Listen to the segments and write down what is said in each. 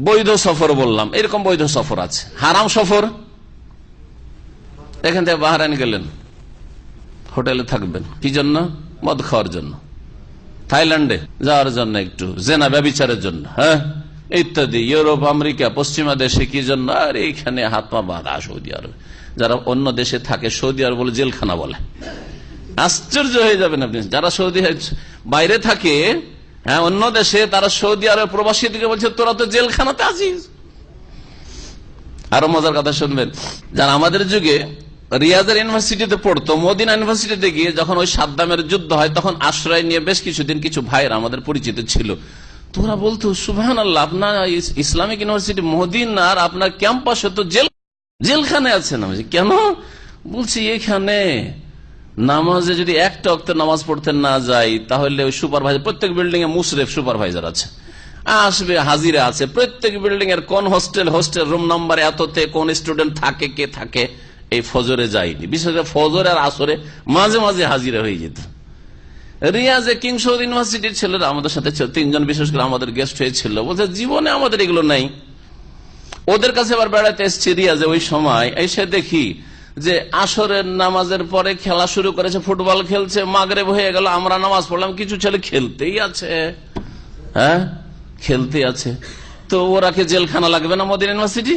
বৈধ সফর বললাম। এরকম বৈধ সফর আছে। হারাম সফর? এখান থেকে বাহারান গেলেন। হোটেলে থাকবেন। কি জন্য? মদ খাওয়ার জন্য। থাইল্যান্ডে যাওয়ার জন্য একটু। জেনা ব্যবচারের জন্য। হ্যাঁ? ইত্যাদি। ইউরোপ, আমেরিকা, পশ্চিমা দেশে কি জন্য? আর এইখানে হাত বাঁধা সৌদি আরব। যারা অন্য দেশে থাকে, সৌদি আরব বলে জেলখানা বলে। আশ্চর্য হয়ে যাবেন আপনি। যারা সৌদি বাইরে থাকে হ্যাঁ অন্য দেশে তারা সৌদি আরব প্রবাসী দিকে বলছে, তোরা তো জেলখানাতে আছিস। আরও মজার কথা শুনবেন, যারা আমাদের যুগে রিয়াজের ইউনিভার্সিটিতে পড়তো, মদিনা ইউনিভার্সিটিতে গিয়ে যখন ওই সাদ্দামের যুদ্ধ হয়, তখন আশ্রয় নিয়ে বেশ কিছুদিন কিছু ভাইরা আমাদের পরিচিত ছিল। তোরা বলতো সুভান আল্লাহ আপনার ইসলামিক ইউনিভার্সিটি মদিনার আপনার ক্যাম্পাসে তো জেল জেলখানে আছেন আমি কেন? বলছি, এখানে নামাজে যদি একটা অক্ত নামাজ পড়তে না যাই, তাহলে সুপারভাইজার, প্রত্যেক বিল্ডিং এ মুশরেফ সুপারভাইজার আছে। আসবে, হাজিরা আছে। প্রত্যেক বিল্ডিং এর কোন হোস্টেল হোস্টেল রুম নাম্বার এততে, কোন স্টুডেন্ট থাকে, কে থাকে, এই ফজরে যায়নি। বিশেষ করে ফজর আর আসরে মাঝে মাঝে হাজিরা হয়ে যেত। রিয়াজে কিংসৌদ ইউনিভার্সিটির ছেলেরা আমাদের সাথে তিনজন বিশেষ করে আমাদের গেস্ট হয়েছিল। বলছে, জীবনে আমাদের এগুলো নাই। ওদের কাছে আবার বেড়াতে এসছি রিয়াজে। ওই সময় এসে দেখি যে আসরের নামাজের পরে খেলা শুরু করেছে, ফুটবল খেলছে, মাগরেব হয়ে গেল, আমরা নামাজ পড়লাম, কিছু ছেলে খেলতেই আছে। হ্যাঁ? খেলতে আছে। তো ওরা কে জেলখানা লাগবে না মোদিন ইউনিভার্সিটি?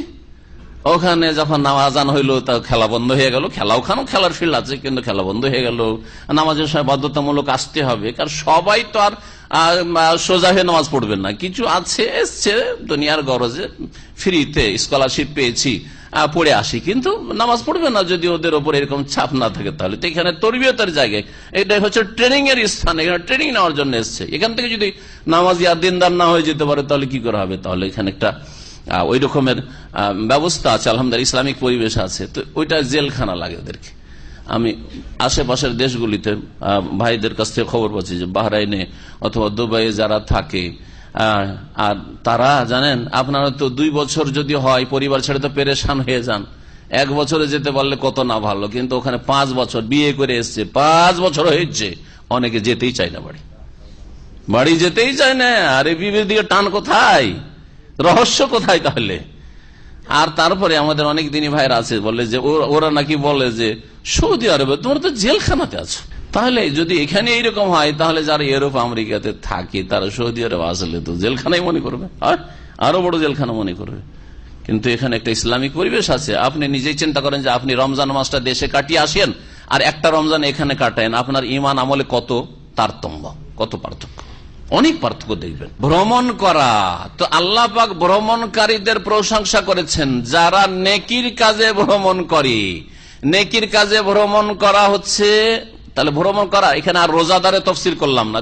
ওখানে যখন নামাজান হইল, তা খেলা বন্ধ হয়ে গেল। খেলা ওখানেও খেলার ফিল্ড আছে, কিন্তু খেলা বন্ধ হয়ে গেল। নামাজের সময় বাধ্যতামূলক আসতে হবে, কারণ সবাই তো আর সোজা হয়ে নামাজ পড়বেন না। কিছু আছে, এসছে, দুনিয়ার গরজে ফ্রিতে স্কলারশিপ পেয়েছি। পড়ে আসি। কিন্তু নামাজ পড়বে না যদি ওদের ওপর এরকম ছাপ না থাকে তাহলে। তো এখানে তরবিয়তের জায়গায়। এটা হচ্ছে ট্রেনিং এর স্থান। এখানে ট্রেনিং নেওয়ার জন্য এসছে। এখান থেকে যদি নামাজ আর দিনদার না হয়ে যেতে পারে, তাহলে কি করা হবে? তাহলে এখানে একটা ওই রকমের ব্যবস্থা আছে। আলহামদুলিল্লাহ, ইসলামিক পরিবেশ আছে। তো ওইটা জেলখানা লাগে ওদেরকে। আমি আশেপাশের দেশগুলিতে ভাইদের কাছ থেকে খবর পাচ্ছি যে বাহরাইনে অথবা দুবাইয়ে যারা থাকে আর তারা, জানেন, আপনারা তো দুই বছর যদি হয়, পরিবার ছেড়ে তো পেরেশান হয়ে যান। এক বছরে যেতে পারলে কত না ভালো, কিন্তু ওখানে পাঁচ বছর বিয়ে করে এসছে, পাঁচ বছর হয়েছে, অনেকে যেতেই চায় না বাড়ি। বাড়ি যেতেই চায় না, আরে বিবের দিকে টান কোথায়? রহস্য কোথায় তাহলে? আর তারপরে আমাদের অনেক দিনই ভাইরা আছে, বলে যে ওরা নাকি বলে যে, সৌদি আরবে, তোমরা তো জেলখানাতে আছো। তাহলে যদি এখানে এইরকম হয়, তাহলে যারা ইউরোপ, আমেরিকাতে থাকে, তারা সৌদি আরব, আসলে তো জেলখানাই মনে করবে। আর আরও বড় জেলখানা মনে করবে। কিন্তু এখানে একটা ইসলামিক পরিবেশ আছে। আপনি নিজেই চিন্তা করেন যে আপনি রমজান মাসটা দেশে কাটিয়ে আসেন, আর একটা রমজান এখানে কাটায়েন আপনার ইমান আমলে কত তারতম্য, কত পার্থক্য? অনেক পার্থক্য দেখবেন। ভ্রমণ করা। তো আল্লাহ পাক ভ্রমণকারীদের প্রশংসা করেছেন, যারা নেকির কাজে ভ্রমণ করে। নেকির কাজে ভ্রমণ করা হচ্ছে তাহলে ভ্রমণ করা এখানে আর রোজাদারে তফসিল করলাম না।